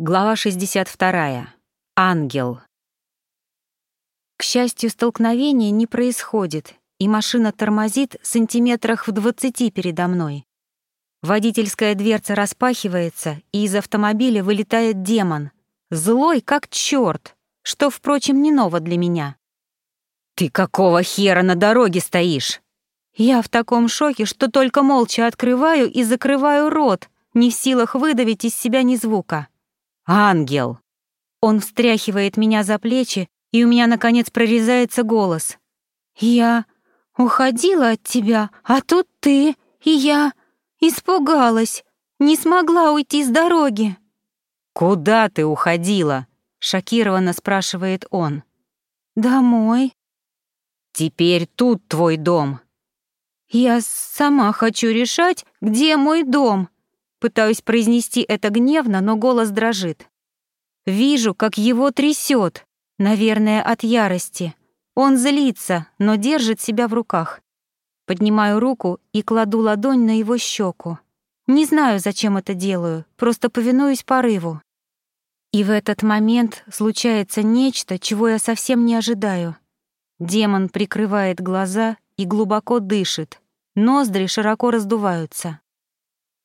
Глава 62. Ангел. К счастью, столкновения не происходит, и машина тормозит сантиметрах в двадцати передо мной. Водительская дверца распахивается, и из автомобиля вылетает демон. Злой, как чёрт, что, впрочем, не ново для меня. «Ты какого хера на дороге стоишь?» Я в таком шоке, что только молча открываю и закрываю рот, не в силах выдавить из себя ни звука. «Ангел!» Он встряхивает меня за плечи, и у меня, наконец, прорезается голос. «Я уходила от тебя, а тут ты, и я испугалась, не смогла уйти с дороги». «Куда ты уходила?» — шокированно спрашивает он. «Домой». «Теперь тут твой дом». «Я сама хочу решать, где мой дом», Пытаюсь произнести это гневно, но голос дрожит. Вижу, как его трясет, наверное, от ярости. Он злится, но держит себя в руках. Поднимаю руку и кладу ладонь на его щеку. Не знаю, зачем это делаю, просто повинуюсь порыву. И в этот момент случается нечто, чего я совсем не ожидаю. Демон прикрывает глаза и глубоко дышит. Ноздри широко раздуваются.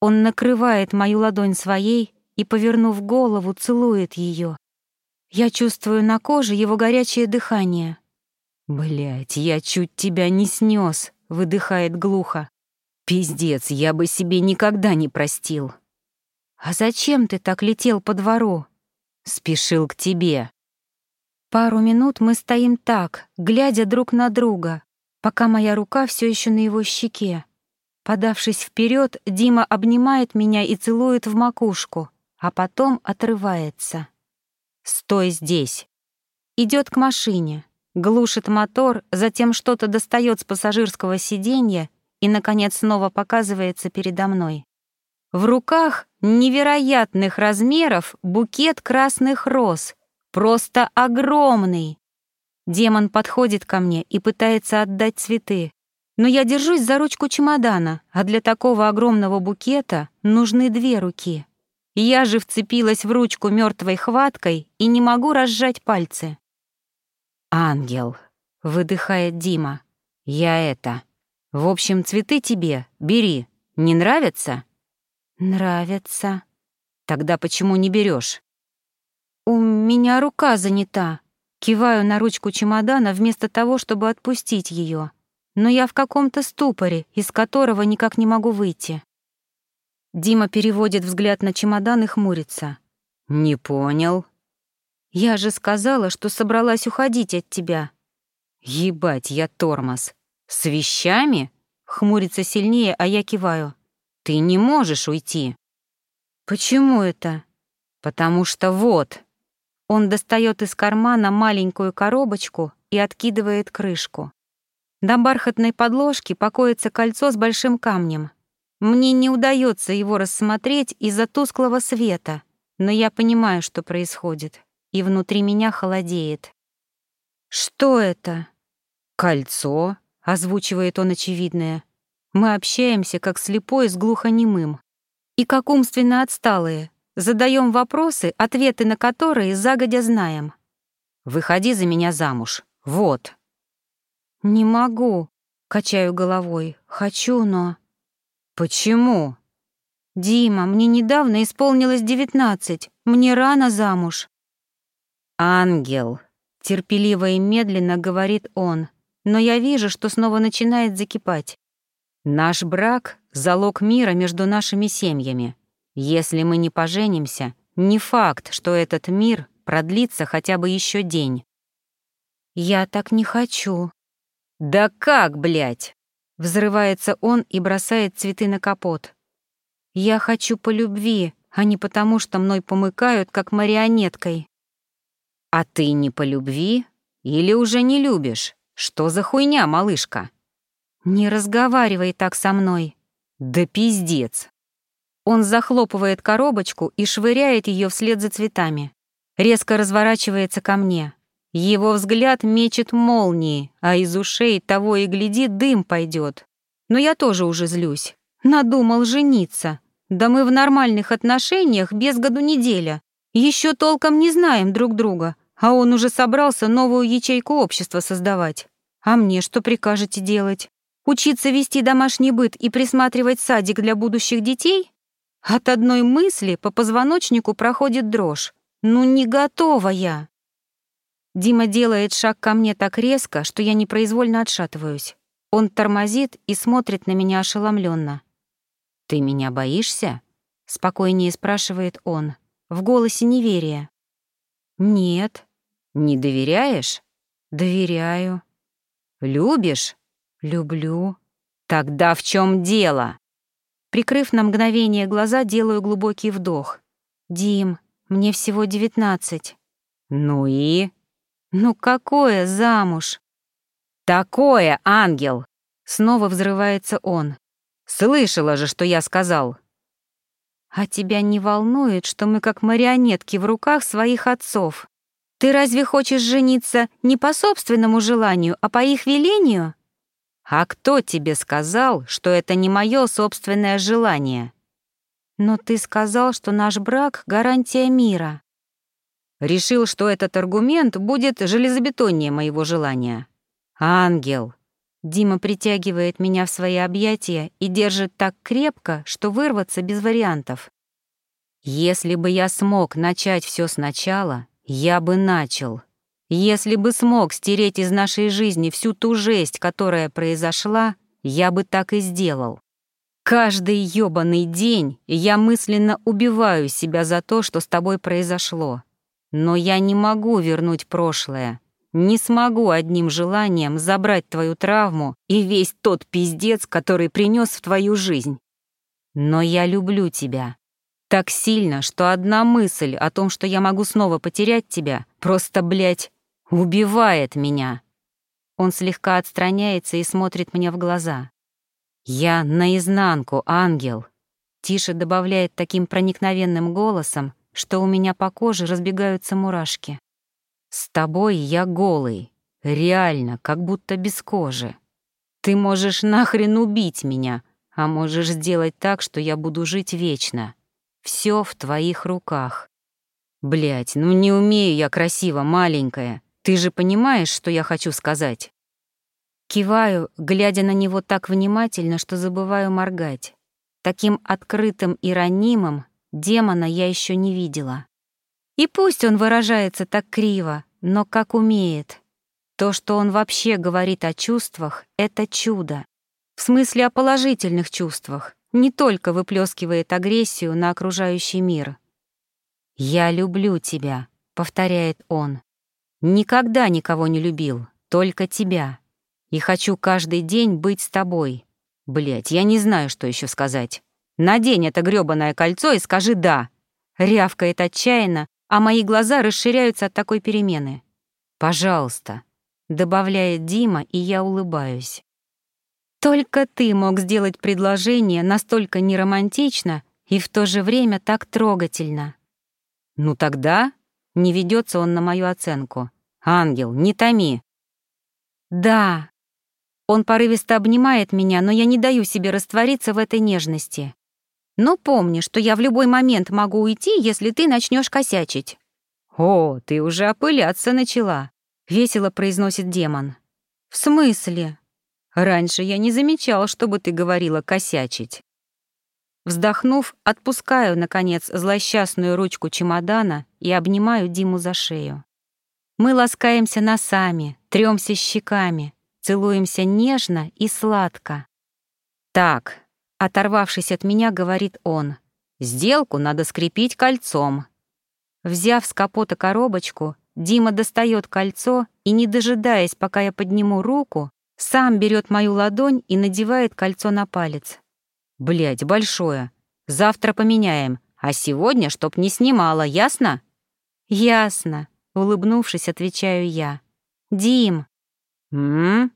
Он накрывает мою ладонь своей и, повернув голову, целует ее. Я чувствую на коже его горячее дыхание. Блять, я чуть тебя не снес, выдыхает глухо. Пиздец, я бы себе никогда не простил. А зачем ты так летел по двору? Спешил к тебе. Пару минут мы стоим так, глядя друг на друга, пока моя рука все еще на его щеке. Подавшись вперед, Дима обнимает меня и целует в макушку, а потом отрывается. «Стой здесь!» Идет к машине, глушит мотор, затем что-то достает с пассажирского сиденья и, наконец, снова показывается передо мной. В руках невероятных размеров букет красных роз, просто огромный. Демон подходит ко мне и пытается отдать цветы, но я держусь за ручку чемодана, а для такого огромного букета нужны две руки. Я же вцепилась в ручку мертвой хваткой и не могу разжать пальцы. «Ангел», — выдыхает Дима, — «я это. В общем, цветы тебе, бери. Не нравятся?» «Нравятся». «Тогда почему не берешь? «У меня рука занята». Киваю на ручку чемодана вместо того, чтобы отпустить ее но я в каком-то ступоре, из которого никак не могу выйти. Дима переводит взгляд на чемодан и хмурится. «Не понял». «Я же сказала, что собралась уходить от тебя». «Ебать, я тормоз. С вещами?» Хмурится сильнее, а я киваю. «Ты не можешь уйти». «Почему это?» «Потому что вот». Он достает из кармана маленькую коробочку и откидывает крышку. На бархатной подложке покоится кольцо с большим камнем. Мне не удается его рассмотреть из-за тусклого света, но я понимаю, что происходит, и внутри меня холодеет. «Что это?» «Кольцо», — озвучивает он очевидное. Мы общаемся, как слепой с глухонемым. И как умственно отсталые. Задаем вопросы, ответы на которые загодя знаем. «Выходи за меня замуж. Вот». «Не могу», — качаю головой. «Хочу, но...» «Почему?» «Дима, мне недавно исполнилось девятнадцать. Мне рано замуж». «Ангел», — терпеливо и медленно говорит он, но я вижу, что снова начинает закипать. «Наш брак — залог мира между нашими семьями. Если мы не поженимся, не факт, что этот мир продлится хотя бы еще день». «Я так не хочу», «Да как, блядь?» Взрывается он и бросает цветы на капот. «Я хочу по любви, а не потому, что мной помыкают, как марионеткой». «А ты не по любви? Или уже не любишь? Что за хуйня, малышка?» «Не разговаривай так со мной». «Да пиздец». Он захлопывает коробочку и швыряет ее вслед за цветами. Резко разворачивается ко мне. Его взгляд мечет молнии, а из ушей того и гляди дым пойдет. Но я тоже уже злюсь. Надумал жениться. Да мы в нормальных отношениях без году неделя. Еще толком не знаем друг друга, а он уже собрался новую ячейку общества создавать. А мне что прикажете делать? Учиться вести домашний быт и присматривать садик для будущих детей? От одной мысли по позвоночнику проходит дрожь. Ну не готова я. Дима делает шаг ко мне так резко, что я непроизвольно отшатываюсь. Он тормозит и смотрит на меня ошеломленно. «Ты меня боишься?» — спокойнее спрашивает он, в голосе неверия. «Нет». «Не доверяешь?» «Доверяю». «Любишь?» «Люблю». «Тогда в чем дело?» Прикрыв на мгновение глаза, делаю глубокий вдох. «Дим, мне всего девятнадцать». «Ну и?» «Ну какое замуж?» «Такое, ангел!» Снова взрывается он. «Слышала же, что я сказал!» «А тебя не волнует, что мы как марионетки в руках своих отцов? Ты разве хочешь жениться не по собственному желанию, а по их велению?» «А кто тебе сказал, что это не мое собственное желание?» «Но ты сказал, что наш брак — гарантия мира». Решил, что этот аргумент будет железобетоннее моего желания. «Ангел!» Дима притягивает меня в свои объятия и держит так крепко, что вырваться без вариантов. «Если бы я смог начать все сначала, я бы начал. Если бы смог стереть из нашей жизни всю ту жесть, которая произошла, я бы так и сделал. Каждый ёбаный день я мысленно убиваю себя за то, что с тобой произошло. Но я не могу вернуть прошлое, не смогу одним желанием забрать твою травму и весь тот пиздец, который принес в твою жизнь. Но я люблю тебя. Так сильно, что одна мысль о том, что я могу снова потерять тебя, просто, блядь, убивает меня. Он слегка отстраняется и смотрит мне в глаза. «Я наизнанку, ангел», — тише добавляет таким проникновенным голосом, что у меня по коже разбегаются мурашки. С тобой я голый, реально, как будто без кожи. Ты можешь нахрен убить меня, а можешь сделать так, что я буду жить вечно. Все в твоих руках. Блять, ну не умею я красиво, маленькая. Ты же понимаешь, что я хочу сказать? Киваю, глядя на него так внимательно, что забываю моргать. Таким открытым и ранимым демона я еще не видела. И пусть он выражается так криво, но как умеет. То, что он вообще говорит о чувствах, — это чудо. В смысле о положительных чувствах, не только выплескивает агрессию на окружающий мир. «Я люблю тебя», — повторяет он. «Никогда никого не любил, только тебя. И хочу каждый день быть с тобой. Блять, я не знаю, что еще сказать. Надень это грёбаное кольцо и скажи «да». Рявкает отчаянно, а мои глаза расширяются от такой перемены. «Пожалуйста», — добавляет Дима, и я улыбаюсь. Только ты мог сделать предложение настолько неромантично и в то же время так трогательно. Ну тогда не ведется он на мою оценку. Ангел, не томи. Да. Он порывисто обнимает меня, но я не даю себе раствориться в этой нежности. Но помни, что я в любой момент могу уйти, если ты начнешь косячить». «О, ты уже опыляться начала», — весело произносит демон. «В смысле? Раньше я не замечал, чтобы ты говорила косячить». Вздохнув, отпускаю, наконец, злосчастную ручку чемодана и обнимаю Диму за шею. Мы ласкаемся носами, трёмся щеками, целуемся нежно и сладко. «Так, Оторвавшись от меня, говорит он. «Сделку надо скрепить кольцом». Взяв с капота коробочку, Дима достает кольцо и, не дожидаясь, пока я подниму руку, сам берет мою ладонь и надевает кольцо на палец. Блять, большое. Завтра поменяем, а сегодня чтоб не снимала, ясно? Ясно, улыбнувшись, отвечаю я. Дим. М?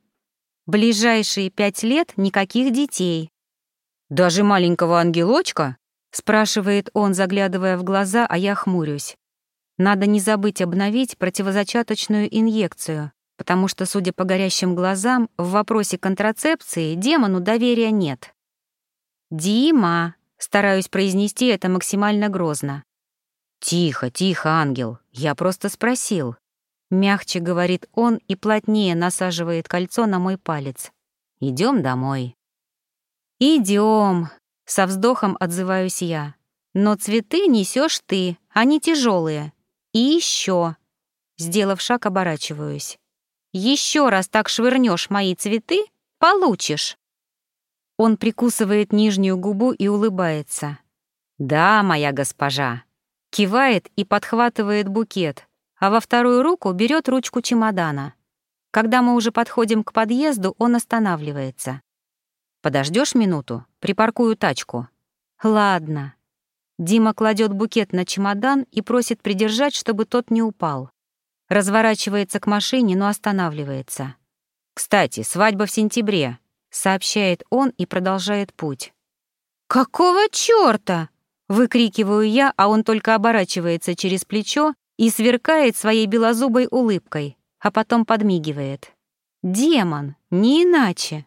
Ближайшие пять лет никаких детей. «Даже маленького ангелочка?» — спрашивает он, заглядывая в глаза, а я хмурюсь. Надо не забыть обновить противозачаточную инъекцию, потому что, судя по горящим глазам, в вопросе контрацепции демону доверия нет. «Дима!» — стараюсь произнести это максимально грозно. «Тихо, тихо, ангел, я просто спросил». Мягче говорит он и плотнее насаживает кольцо на мой палец. Идем домой. Идем, со вздохом отзываюсь я. Но цветы несешь ты, они тяжелые. И еще. Сделав шаг, оборачиваюсь. Еще раз так швырнешь мои цветы, получишь. Он прикусывает нижнюю губу и улыбается. «Да, моя госпожа». Кивает и подхватывает букет, а во вторую руку берет ручку чемодана. Когда мы уже подходим к подъезду, он останавливается. Подождешь минуту? Припаркую тачку». «Ладно». Дима кладет букет на чемодан и просит придержать, чтобы тот не упал. Разворачивается к машине, но останавливается. «Кстати, свадьба в сентябре», — сообщает он и продолжает путь. «Какого чёрта?» — выкрикиваю я, а он только оборачивается через плечо и сверкает своей белозубой улыбкой, а потом подмигивает. «Демон, не иначе!»